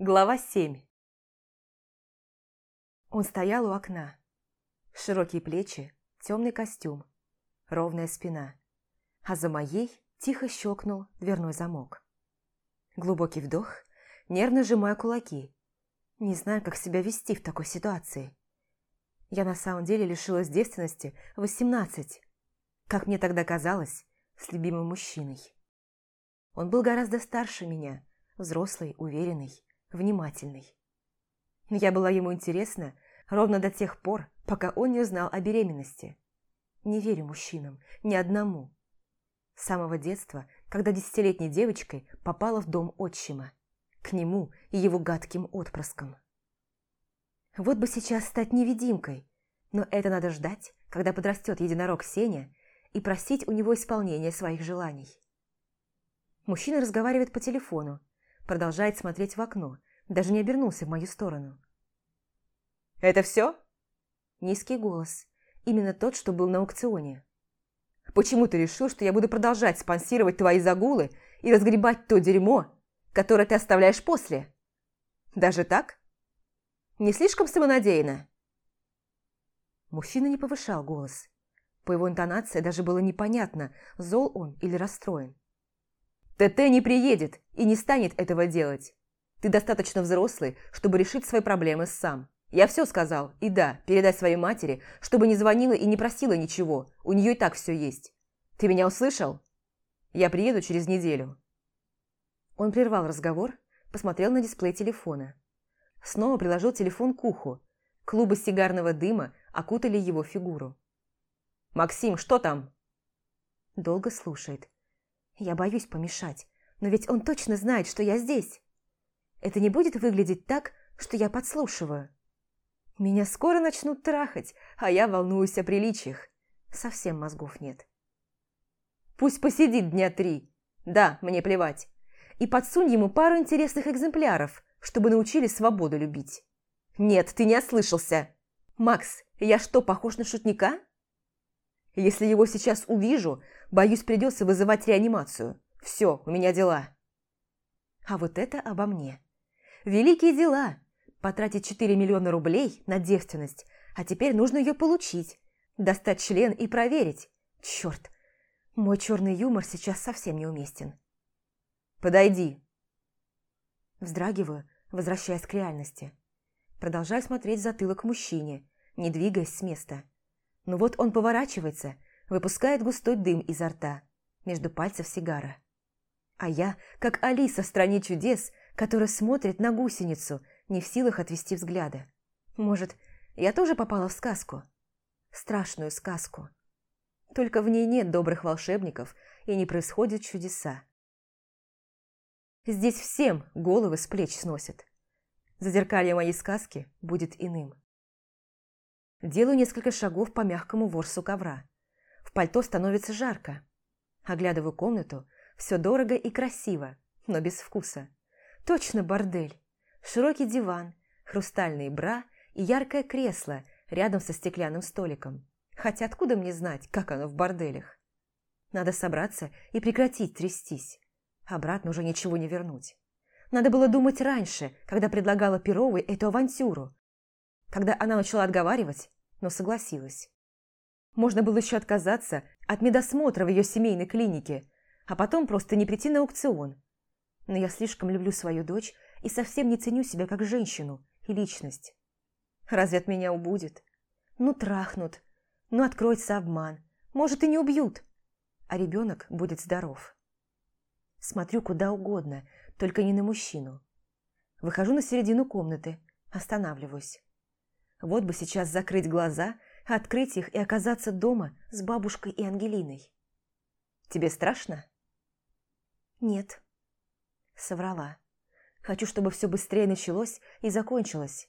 Глава 7 Он стоял у окна. Широкие плечи, темный костюм, ровная спина. А за моей тихо щелкнул дверной замок. Глубокий вдох, нервно сжимая кулаки. Не знаю, как себя вести в такой ситуации. Я на самом деле лишилась девственности в 18, как мне тогда казалось, с любимым мужчиной. Он был гораздо старше меня, взрослый, уверенный внимательный. Я была ему интересна ровно до тех пор, пока он не узнал о беременности. Не верю мужчинам, ни одному. С самого детства, когда десятилетней девочкой попала в дом отчима, к нему и его гадким отпрыском. Вот бы сейчас стать невидимкой, но это надо ждать, когда подрастет единорог Сеня, и просить у него исполнения своих желаний. Мужчина разговаривает по телефону, продолжает смотреть в окно, даже не обернулся в мою сторону. «Это все?» Низкий голос. Именно тот, что был на аукционе. «Почему ты решил, что я буду продолжать спонсировать твои загулы и разгребать то дерьмо, которое ты оставляешь после? Даже так? Не слишком самонадеянно?» Мужчина не повышал голос. По его интонации даже было непонятно, зол он или расстроен. ТТ не приедет и не станет этого делать. Ты достаточно взрослый, чтобы решить свои проблемы сам. Я все сказал, и да, передай своей матери, чтобы не звонила и не просила ничего, у нее и так все есть. Ты меня услышал? Я приеду через неделю». Он прервал разговор, посмотрел на дисплей телефона. Снова приложил телефон к уху. Клубы сигарного дыма окутали его фигуру. «Максим, что там?» Долго слушает, я боюсь помешать, но ведь он точно знает, что я здесь. Это не будет выглядеть так, что я подслушиваю. Меня скоро начнут трахать, а я волнуюсь о приличиях. Совсем мозгов нет. Пусть посидит дня три. Да, мне плевать. И подсунь ему пару интересных экземпляров, чтобы научили свободу любить. Нет, ты не ослышался. Макс, я что, похож на шутника? Если его сейчас увижу, боюсь, придется вызывать реанимацию. Все, у меня дела. А вот это обо мне. Великие дела. Потратить 4 миллиона рублей на девственность, а теперь нужно ее получить. Достать член и проверить. Черт, мой черный юмор сейчас совсем неуместен. Подойди. Вздрагиваю, возвращаясь к реальности. Продолжаю смотреть затылок мужчине, не двигаясь с места. Но вот он поворачивается, выпускает густой дым изо рта, между пальцев сигара. А я, как Алиса в «Стране чудес», которая смотрит на гусеницу, не в силах отвести взгляда. Может, я тоже попала в сказку? Страшную сказку. Только в ней нет добрых волшебников и не происходят чудеса. Здесь всем головы с плеч сносят. Зазеркалье моей сказки будет иным. Делаю несколько шагов по мягкому ворсу ковра. В пальто становится жарко. Оглядываю комнату. Все дорого и красиво, но без вкуса. Точно бордель. Широкий диван, хрустальные бра и яркое кресло рядом со стеклянным столиком. Хотя откуда мне знать, как оно в борделях? Надо собраться и прекратить трястись. Обратно уже ничего не вернуть. Надо было думать раньше, когда предлагала Перовой эту авантюру когда она начала отговаривать, но согласилась. Можно было еще отказаться от медосмотра в ее семейной клинике, а потом просто не прийти на аукцион. Но я слишком люблю свою дочь и совсем не ценю себя как женщину и личность. Разве от меня убудет? Ну, трахнут, ну, откроется обман, может, и не убьют, а ребенок будет здоров. Смотрю куда угодно, только не на мужчину. Выхожу на середину комнаты, останавливаюсь. Вот бы сейчас закрыть глаза, открыть их и оказаться дома с бабушкой и Ангелиной. Тебе страшно? Нет. Соврала. Хочу, чтобы все быстрее началось и закончилось.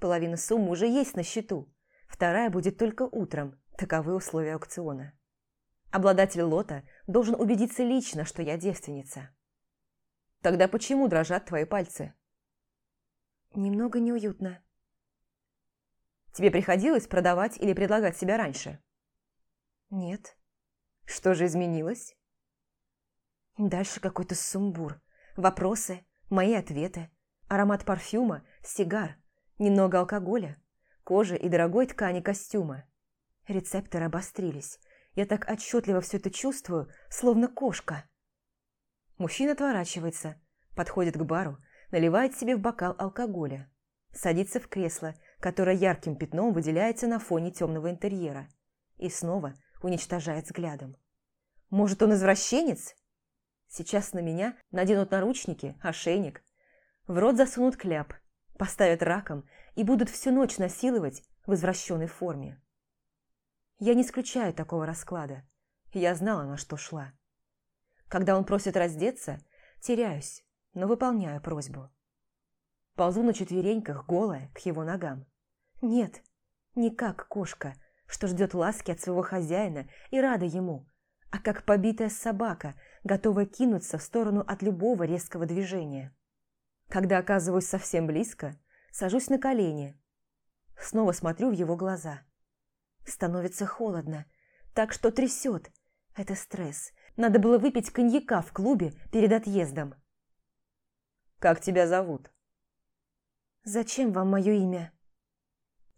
Половина суммы уже есть на счету. Вторая будет только утром. Таковы условия аукциона. Обладатель лота должен убедиться лично, что я девственница. Тогда почему дрожат твои пальцы? Немного неуютно. Тебе приходилось продавать или предлагать себя раньше? Нет. Что же изменилось? Дальше какой-то сумбур. Вопросы, мои ответы. Аромат парфюма, сигар, немного алкоголя, кожи и дорогой ткани костюма. Рецепторы обострились. Я так отчетливо все это чувствую, словно кошка. Мужчина отворачивается, подходит к бару, наливает себе в бокал алкоголя. Садится в кресло, которое ярким пятном выделяется на фоне темного интерьера. И снова уничтожает взглядом. Может, он извращенец? Сейчас на меня наденут наручники, ошейник. В рот засунут кляп, поставят раком и будут всю ночь насиловать в извращенной форме. Я не исключаю такого расклада. Я знала, на что шла. Когда он просит раздеться, теряюсь, но выполняю просьбу. Ползу на четвереньках, голая, к его ногам. Нет, не как кошка, что ждет ласки от своего хозяина и рада ему, а как побитая собака, готовая кинуться в сторону от любого резкого движения. Когда оказываюсь совсем близко, сажусь на колени. Снова смотрю в его глаза. Становится холодно, так что трясет. Это стресс. Надо было выпить коньяка в клубе перед отъездом. «Как тебя зовут?» «Зачем вам мое имя?»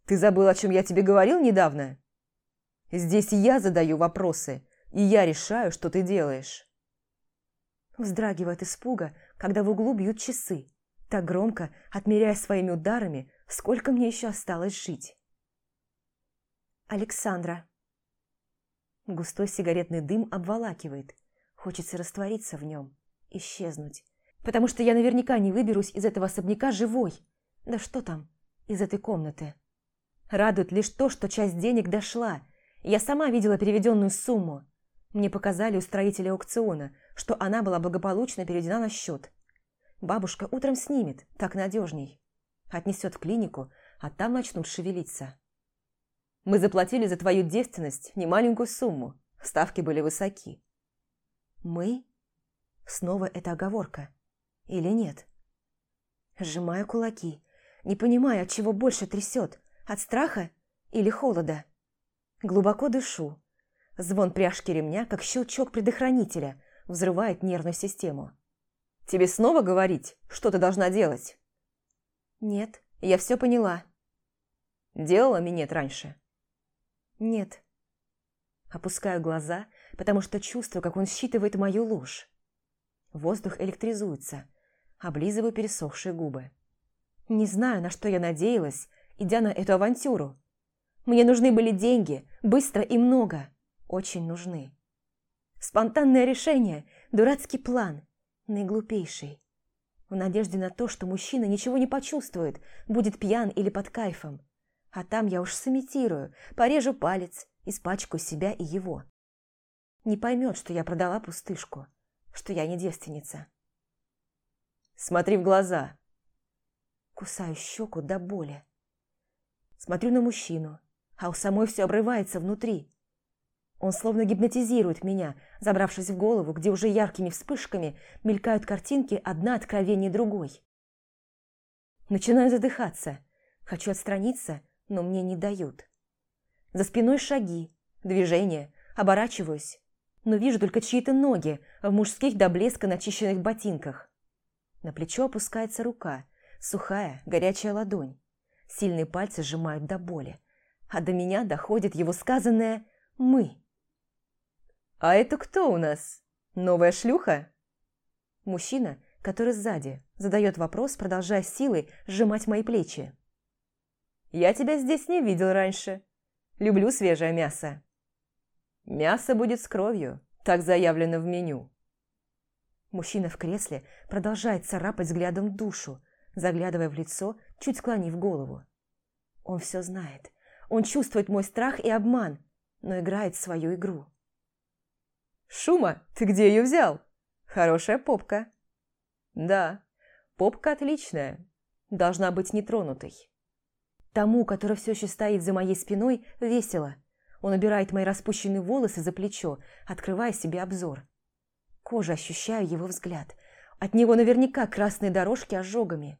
«Ты забыл, о чем я тебе говорил недавно?» «Здесь я задаю вопросы, и я решаю, что ты делаешь». Вздрагиваю от испуга, когда в углу бьют часы, так громко, отмеряя своими ударами, сколько мне еще осталось жить. Александра. Густой сигаретный дым обволакивает. Хочется раствориться в нем, исчезнуть. Потому что я наверняка не выберусь из этого особняка живой. Да что там, из этой комнаты. Радует лишь то, что часть денег дошла. Я сама видела переведенную сумму. Мне показали у строителя аукциона, что она была благополучно переведена на счет. Бабушка утром снимет, так надежней. Отнесет в клинику, а там начнут шевелиться. Мы заплатили за твою девственность немаленькую сумму. Ставки были высоки. Мы? Снова эта оговорка. Или нет? Сжимаю кулаки, не понимая, от чего больше трясет, от страха или холода. Глубоко дышу. Звон пряжки ремня, как щелчок предохранителя, взрывает нервную систему. «Тебе снова говорить, что ты должна делать?» «Нет, я все поняла». «Делала минет раньше?» «Нет». Опускаю глаза, потому что чувствую, как он считывает мою ложь. Воздух электризуется, облизываю пересохшие губы. Не знаю, на что я надеялась, идя на эту авантюру. Мне нужны были деньги, быстро и много. Очень нужны. Спонтанное решение, дурацкий план, наиглупейший. В надежде на то, что мужчина ничего не почувствует, будет пьян или под кайфом. А там я уж сымитирую, порежу палец, испачкаю себя и его. Не поймет, что я продала пустышку, что я не девственница. Смотри в глаза. Кусаю щеку до боли. Смотрю на мужчину, а у самой все обрывается внутри. Он словно гипнотизирует меня, забравшись в голову, где уже яркими вспышками мелькают картинки одна откровение другой. Начинаю задыхаться. Хочу отстраниться, но мне не дают. За спиной шаги, движения, оборачиваюсь, но вижу только чьи-то ноги в мужских до блеска начищенных ботинках. На плечо опускается рука, сухая, горячая ладонь. Сильные пальцы сжимают до боли, а до меня доходит его сказанное «мы». «А это кто у нас? Новая шлюха?» Мужчина, который сзади, задает вопрос, продолжая силой сжимать мои плечи. Я тебя здесь не видел раньше. Люблю свежее мясо. Мясо будет с кровью, так заявлено в меню. Мужчина в кресле продолжает царапать взглядом душу, заглядывая в лицо, чуть склонив голову. Он все знает. Он чувствует мой страх и обман, но играет свою игру. «Шума, ты где ее взял? Хорошая попка». «Да, попка отличная. Должна быть нетронутой». Тому, который все еще стоит за моей спиной, весело. Он убирает мои распущенные волосы за плечо, открывая себе обзор. Кожа ощущаю его взгляд. От него наверняка красные дорожки ожогами.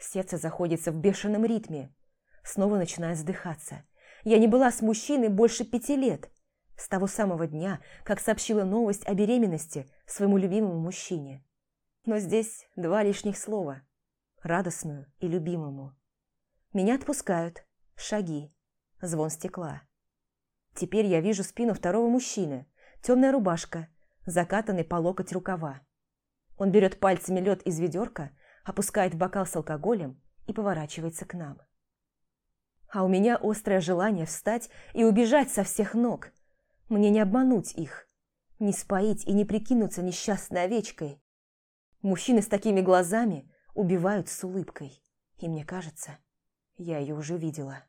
Сердце заходится в бешеном ритме. Снова начинаю вздыхаться. Я не была с мужчиной больше пяти лет. С того самого дня, как сообщила новость о беременности своему любимому мужчине. Но здесь два лишних слова. радостную и любимому. Меня отпускают. Шаги. Звон стекла. Теперь я вижу спину второго мужчины. Темная рубашка, закатанный по локоть рукава. Он берет пальцами лед из ведерка, опускает бокал с алкоголем и поворачивается к нам. А у меня острое желание встать и убежать со всех ног. Мне не обмануть их, не споить и не прикинуться несчастной овечкой. Мужчины с такими глазами убивают с улыбкой. И мне кажется, я ее уже видела.